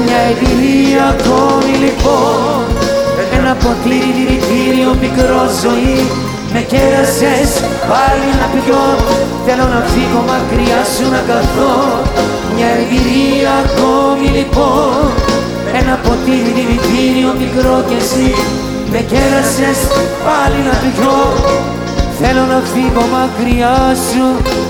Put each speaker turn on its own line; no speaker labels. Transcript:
Μια εμπειρία ακόμη λοιπόν. Ένα ποτήρι κύριο μικρό ζωή. Με κέρασες πάλι να πιω. Θέλω να φύγω μακριά σου να καθώ. Μια εμπειρία ακόμη λοιπόν. Ένα ποτήρι κύριο μικρό κι εσύ. Με κέρασες πάλι να πιω. Θέλω να φύγω μακριά σου.